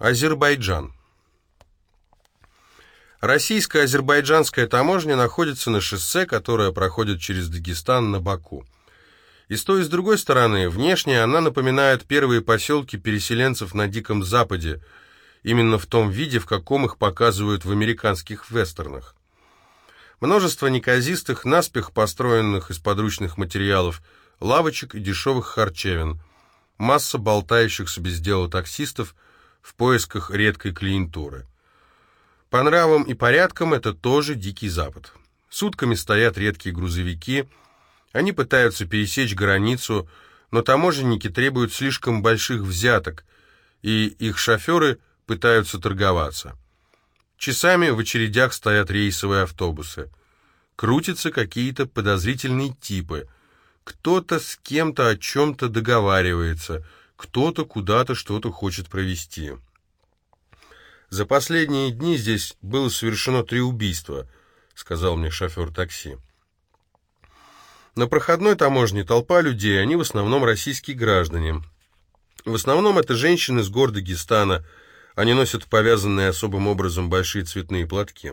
Азербайджан. Российско-азербайджанская таможня находится на шоссе, которое проходит через Дагестан на Баку. И с той и с другой стороны, внешне она напоминает первые поселки переселенцев на Диком Западе, именно в том виде, в каком их показывают в американских вестернах. Множество неказистых, наспех построенных из подручных материалов, лавочек и дешевых харчевин, масса болтающихся без дела таксистов в поисках редкой клиентуры. По нравам и порядкам это тоже Дикий Запад. Сутками стоят редкие грузовики – они пытаются пересечь границу, но таможенники требуют слишком больших взяток, и их шоферы пытаются торговаться. Часами в очередях стоят рейсовые автобусы. Крутятся какие-то подозрительные типы. Кто-то с кем-то о чем-то договаривается, кто-то куда-то что-то хочет провести. «За последние дни здесь было совершено три убийства», — сказал мне шофер такси. На проходной таможне толпа людей, они в основном российские граждане. В основном это женщины с гор Дагестана, они носят повязанные особым образом большие цветные платки.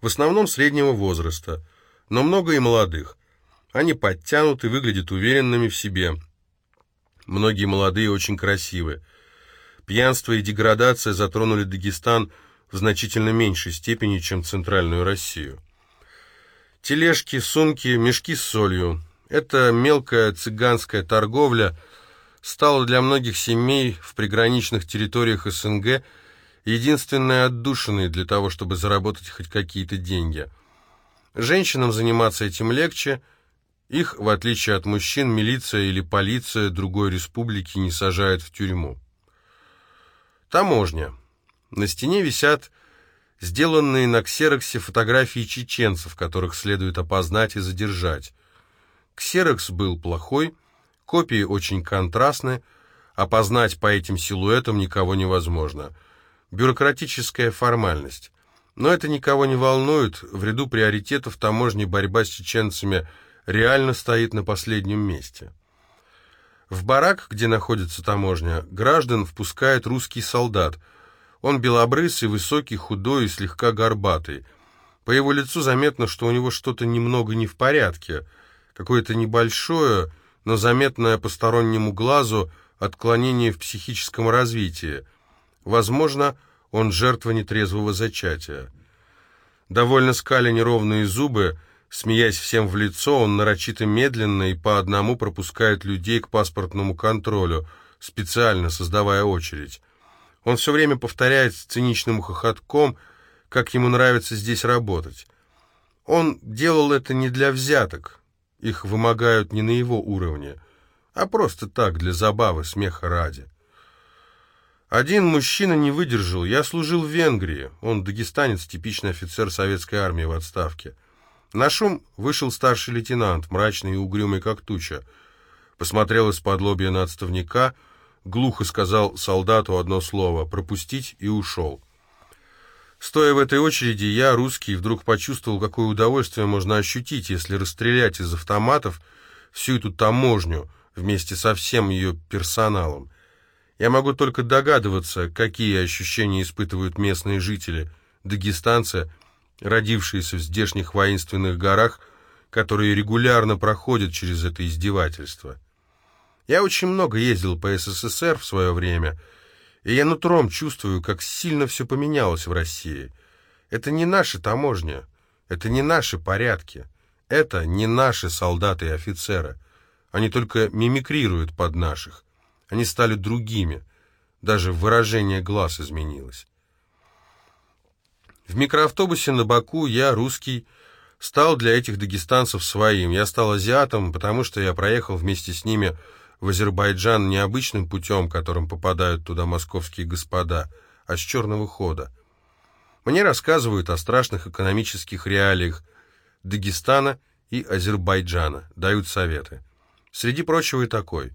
В основном среднего возраста, но много и молодых. Они подтянуты, выглядят уверенными в себе. Многие молодые очень красивы. Пьянство и деградация затронули Дагестан в значительно меньшей степени, чем Центральную Россию. Тележки, сумки, мешки с солью. Эта мелкая цыганская торговля стала для многих семей в приграничных территориях СНГ единственной отдушиной для того, чтобы заработать хоть какие-то деньги. Женщинам заниматься этим легче. Их, в отличие от мужчин, милиция или полиция другой республики не сажает в тюрьму. Таможня. На стене висят сделанные на ксероксе фотографии чеченцев, которых следует опознать и задержать. Ксерокс был плохой, копии очень контрастны, опознать по этим силуэтам никого невозможно. Бюрократическая формальность. Но это никого не волнует, в ряду приоритетов таможни борьба с чеченцами реально стоит на последнем месте. В барак, где находится таможня, граждан впускает русский солдат – он белобрысый, высокий, худой и слегка горбатый. По его лицу заметно, что у него что-то немного не в порядке, какое-то небольшое, но заметное постороннему глазу отклонение в психическом развитии. Возможно, он жертва нетрезвого зачатия. Довольно скаля неровные зубы, смеясь всем в лицо, он нарочито медленно и по одному пропускает людей к паспортному контролю, специально создавая очередь. Он все время повторяет с циничным хохотком, как ему нравится здесь работать. Он делал это не для взяток, их вымогают не на его уровне, а просто так, для забавы, смеха ради. Один мужчина не выдержал. Я служил в Венгрии. Он дагестанец, типичный офицер советской армии в отставке. На шум вышел старший лейтенант, мрачный и угрюмый, как туча. Посмотрел из-под лобья на отставника — глухо сказал солдату одно слово «пропустить» и ушел. Стоя в этой очереди, я, русский, вдруг почувствовал, какое удовольствие можно ощутить, если расстрелять из автоматов всю эту таможню вместе со всем ее персоналом. Я могу только догадываться, какие ощущения испытывают местные жители, дагестанцы, родившиеся в здешних воинственных горах, которые регулярно проходят через это издевательство. Я очень много ездил по СССР в свое время, и я нутром чувствую, как сильно все поменялось в России. Это не наши таможня, это не наши порядки, это не наши солдаты и офицеры. Они только мимикрируют под наших. Они стали другими. Даже выражение глаз изменилось. В микроавтобусе на Баку я, русский, стал для этих дагестанцев своим. Я стал азиатом, потому что я проехал вместе с ними в Азербайджан не обычным путем, которым попадают туда московские господа, а с черного хода. Мне рассказывают о страшных экономических реалиях Дагестана и Азербайджана, дают советы. Среди прочего и такой.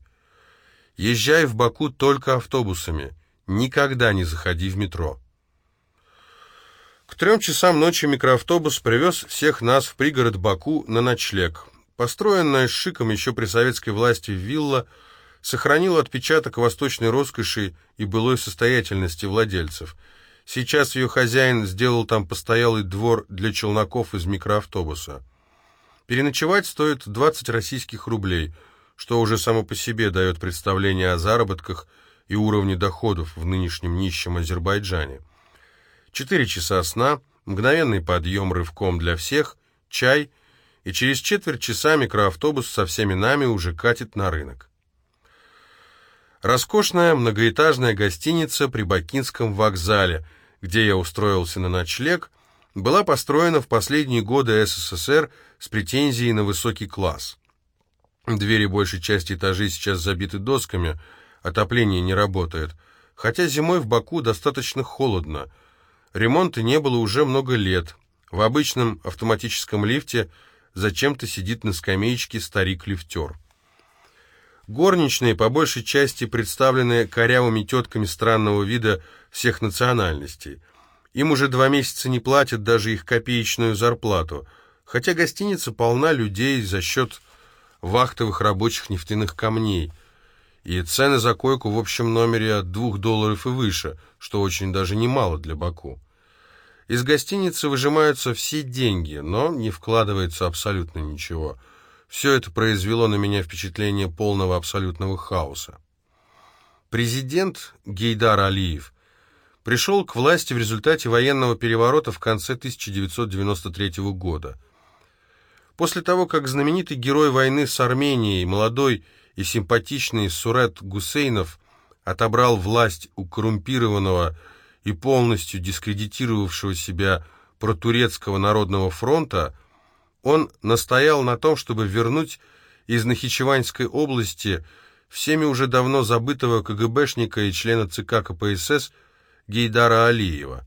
Езжай в Баку только автобусами, никогда не заходи в метро. К трем часам ночи микроавтобус привез всех нас в пригород Баку на ночлег. Построенная шиком еще при советской власти вилла сохранила отпечаток восточной роскоши и былой состоятельности владельцев. Сейчас ее хозяин сделал там постоялый двор для челноков из микроавтобуса. Переночевать стоит 20 российских рублей, что уже само по себе дает представление о заработках и уровне доходов в нынешнем нищем Азербайджане. Четыре часа сна, мгновенный подъем рывком для всех, чай, и через четверть часа микроавтобус со всеми нами уже катит на рынок. Роскошная многоэтажная гостиница при Бакинском вокзале, где я устроился на ночлег, была построена в последние годы СССР с претензией на высокий класс. Двери большей части этажей сейчас забиты досками, отопление не работает, хотя зимой в Баку достаточно холодно. Ремонта не было уже много лет. В обычном автоматическом лифте зачем-то сидит на скамеечке старик-лифтер. Горничные, по большей части представлены корявыми тетками странного вида всех национальностей. Им уже два месяца не платят даже их копеечную зарплату, хотя гостиница полна людей за счет вахтовых рабочих нефтяных камней. И цены за койку в общем номере от двух долларов и выше, что очень даже немало для Баку. Из гостиницы выжимаются все деньги, но не вкладывается абсолютно ничего – все это произвело на меня впечатление полного абсолютного хаоса. Президент Гейдар Алиев пришел к власти в результате военного переворота в конце 1993 года. После того, как знаменитый герой войны с Арменией, молодой и симпатичный Сурет Гусейнов отобрал власть у коррумпированного и полностью дискредитировавшего себя протурецкого народного фронта, он настоял на том, чтобы вернуть из Нахичеванской области всеми уже давно забытого КГБшника и члена ЦК КПСС Гейдара Алиева.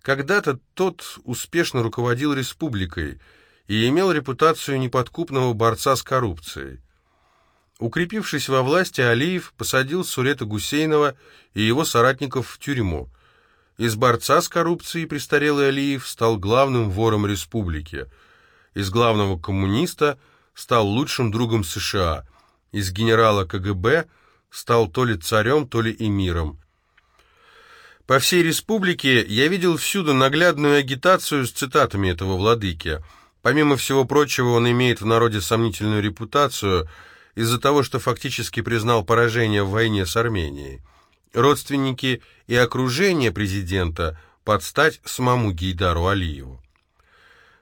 Когда-то тот успешно руководил республикой и имел репутацию неподкупного борца с коррупцией. Укрепившись во власти, Алиев посадил Сурета Гусейнова и его соратников в тюрьму. Из борца с коррупцией престарелый Алиев стал главным вором республики – из главного коммуниста стал лучшим другом США, из генерала КГБ стал то ли царем, то ли эмиром. По всей республике я видел всюду наглядную агитацию с цитатами этого владыки. Помимо всего прочего, он имеет в народе сомнительную репутацию из-за того, что фактически признал поражение в войне с Арменией. Родственники и окружение президента подстать самому Гейдару Алиеву.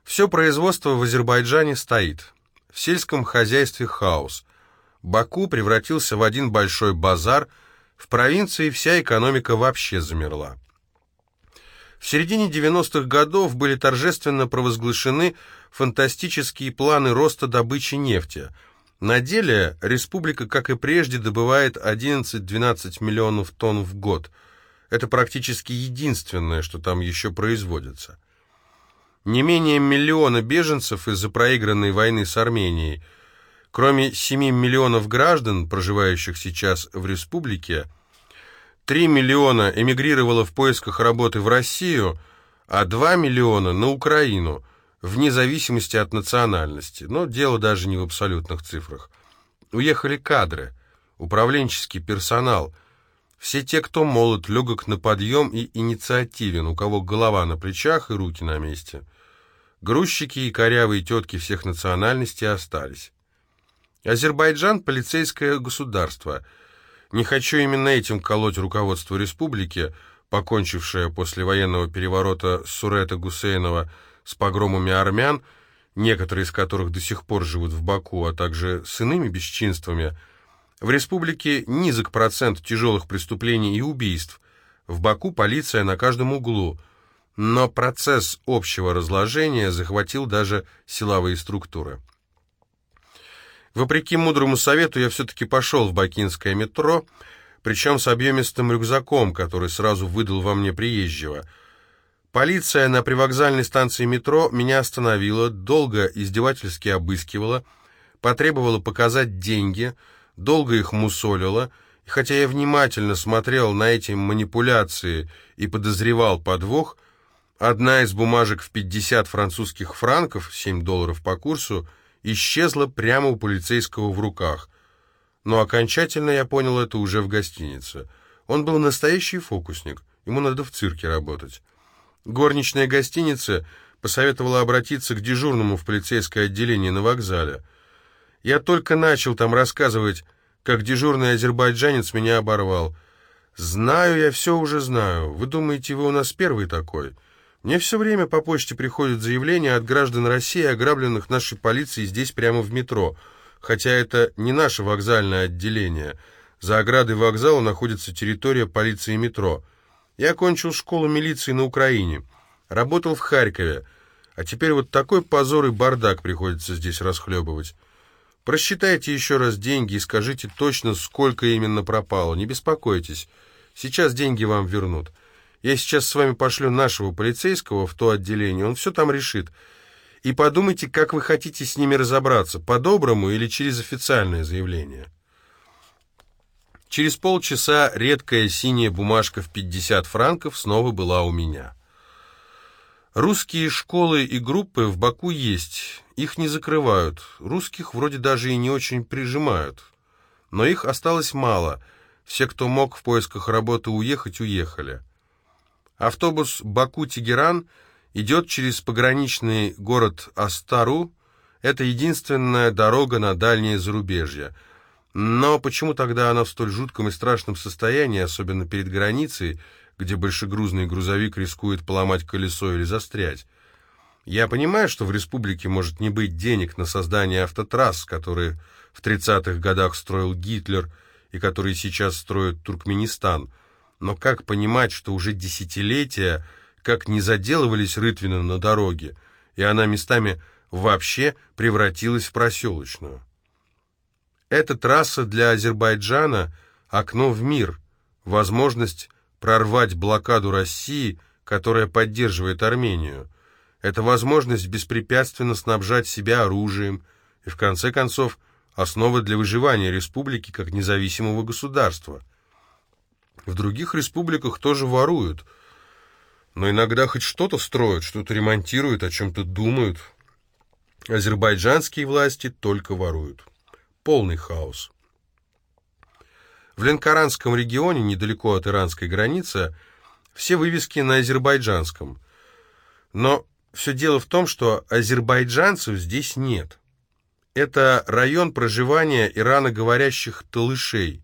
Все производство в Азербайджане стоит. В сельском хозяйстве хаос. Баку превратился в один большой базар, в провинции вся экономика вообще замерла. В середине 90-х годов были торжественно провозглашены фантастические планы роста добычи нефти. На деле республика, как и прежде, добывает 11-12 миллионов тонн в год. Это практически единственное, что там еще производится не менее миллиона беженцев из-за проигранной войны с Арменией. Кроме 7 миллионов граждан, проживающих сейчас в республике, 3 миллиона эмигрировало в поисках работы в Россию, а 2 миллиона на Украину, вне зависимости от национальности. Но дело даже не в абсолютных цифрах. Уехали кадры, управленческий персонал, все те, кто молод, легок на подъем и инициативен, у кого голова на плечах и руки на месте. Грузчики и корявые тетки всех национальностей остались. Азербайджан – полицейское государство. Не хочу именно этим колоть руководство республики, покончившее после военного переворота Сурета Гусейнова с погромами армян, некоторые из которых до сих пор живут в Баку, а также с иными бесчинствами. В республике низок процент тяжелых преступлений и убийств. В Баку полиция на каждом углу – но процесс общего разложения захватил даже силовые структуры. Вопреки мудрому совету, я все-таки пошел в бакинское метро, причем с объемистым рюкзаком, который сразу выдал во мне приезжего. Полиция на привокзальной станции метро меня остановила, долго издевательски обыскивала, потребовала показать деньги, долго их мусолила, и хотя я внимательно смотрел на эти манипуляции и подозревал подвох, Одна из бумажек в 50 французских франков, 7 долларов по курсу, исчезла прямо у полицейского в руках. Но окончательно я понял это уже в гостинице. Он был настоящий фокусник, ему надо в цирке работать. Горничная гостиницы посоветовала обратиться к дежурному в полицейское отделение на вокзале. Я только начал там рассказывать, как дежурный азербайджанец меня оборвал. «Знаю, я все уже знаю. Вы думаете, вы у нас первый такой?» Мне все время по почте приходят заявления от граждан России, ограбленных нашей полицией здесь прямо в метро, хотя это не наше вокзальное отделение. За оградой вокзала находится территория полиции метро. Я окончил школу милиции на Украине, работал в Харькове, а теперь вот такой позор и бардак приходится здесь расхлебывать. Просчитайте еще раз деньги и скажите точно, сколько именно пропало. Не беспокойтесь, сейчас деньги вам вернут». Я сейчас с вами пошлю нашего полицейского в то отделение, он все там решит. И подумайте, как вы хотите с ними разобраться, по-доброму или через официальное заявление. Через полчаса редкая синяя бумажка в 50 франков снова была у меня. Русские школы и группы в Баку есть, их не закрывают, русских вроде даже и не очень прижимают. Но их осталось мало, все, кто мог в поисках работы уехать, уехали. Автобус Баку-Тегеран идет через пограничный город Астару. Это единственная дорога на дальнее зарубежье. Но почему тогда она в столь жутком и страшном состоянии, особенно перед границей, где большегрузный грузовик рискует поломать колесо или застрять? Я понимаю, что в республике может не быть денег на создание автотрасс, которые в 30-х годах строил Гитлер и которые сейчас строит Туркменистан – но как понимать, что уже десятилетия, как не заделывались рытвины на дороге, и она местами вообще превратилась в проселочную? Эта трасса для Азербайджана – окно в мир, возможность прорвать блокаду России, которая поддерживает Армению. Это возможность беспрепятственно снабжать себя оружием и, в конце концов, основа для выживания республики как независимого государства – в других республиках тоже воруют, но иногда хоть что-то строят, что-то ремонтируют, о чем-то думают. Азербайджанские власти только воруют. Полный хаос. В Ленкоранском регионе, недалеко от иранской границы, все вывески на азербайджанском. Но все дело в том, что азербайджанцев здесь нет. Это район проживания ираноговорящих талышей.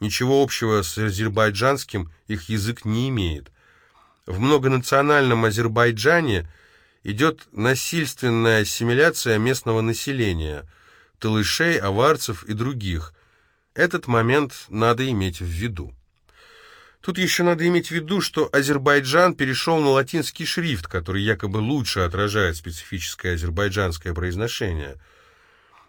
Ничего общего с азербайджанским их язык не имеет. В многонациональном Азербайджане идет насильственная ассимиляция местного населения, талышей, аварцев и других. Этот момент надо иметь в виду. Тут еще надо иметь в виду, что Азербайджан перешел на латинский шрифт, который якобы лучше отражает специфическое азербайджанское произношение.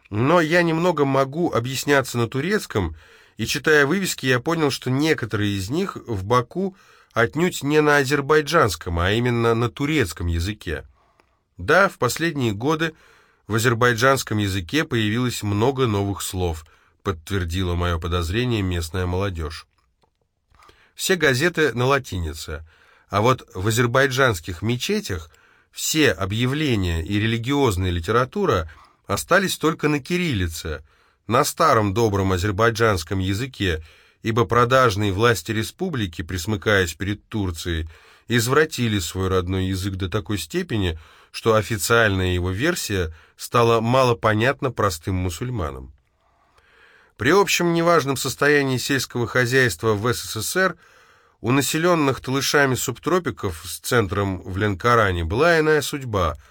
Но я немного могу объясняться на турецком – и читая вывески, я понял, что некоторые из них в Баку отнюдь не на азербайджанском, а именно на турецком языке. Да, в последние годы в азербайджанском языке появилось много новых слов, подтвердила мое подозрение местная молодежь. Все газеты на латинице, а вот в азербайджанских мечетях все объявления и религиозная литература остались только на кириллице – на старом добром азербайджанском языке, ибо продажные власти республики, присмыкаясь перед Турцией, извратили свой родной язык до такой степени, что официальная его версия стала малопонятна простым мусульманам. При общем неважном состоянии сельского хозяйства в СССР у населенных талышами субтропиков с центром в Ленкоране была иная судьба –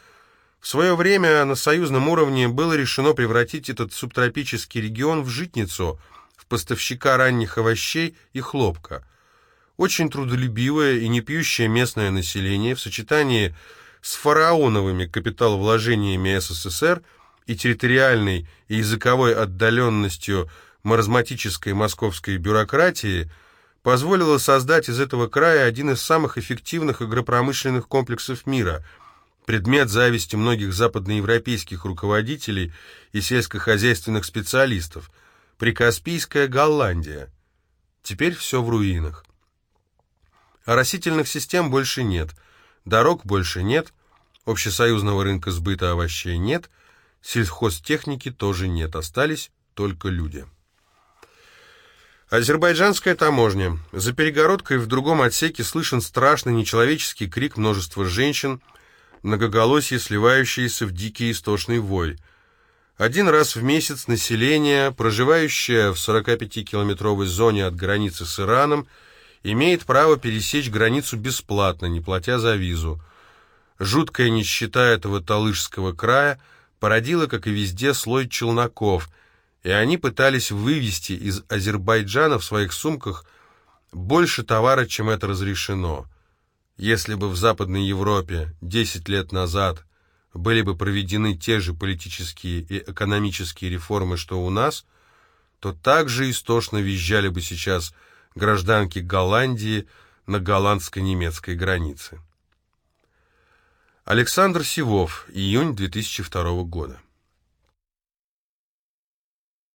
в свое время на союзном уровне было решено превратить этот субтропический регион в житницу, в поставщика ранних овощей и хлопка. Очень трудолюбивое и не пьющее местное население в сочетании с фараоновыми капиталовложениями СССР и территориальной и языковой отдаленностью маразматической московской бюрократии позволило создать из этого края один из самых эффективных агропромышленных комплексов мира – предмет зависти многих западноевропейских руководителей и сельскохозяйственных специалистов, Прикаспийская Голландия. Теперь все в руинах. Оросительных систем больше нет, дорог больше нет, общесоюзного рынка сбыта овощей нет, сельхозтехники тоже нет, остались только люди. Азербайджанская таможня. За перегородкой в другом отсеке слышен страшный нечеловеческий крик множества женщин, многоголосие, сливающиеся в дикий истошный вой. Один раз в месяц население, проживающее в 45-километровой зоне от границы с Ираном, имеет право пересечь границу бесплатно, не платя за визу. Жуткая нищета этого Талышского края породила, как и везде, слой челноков, и они пытались вывести из Азербайджана в своих сумках больше товара, чем это разрешено. Если бы в Западной Европе 10 лет назад были бы проведены те же политические и экономические реформы, что у нас, то также истошно визжали бы сейчас гражданки Голландии на голландско-немецкой границе. Александр Сивов, июнь 2002 года.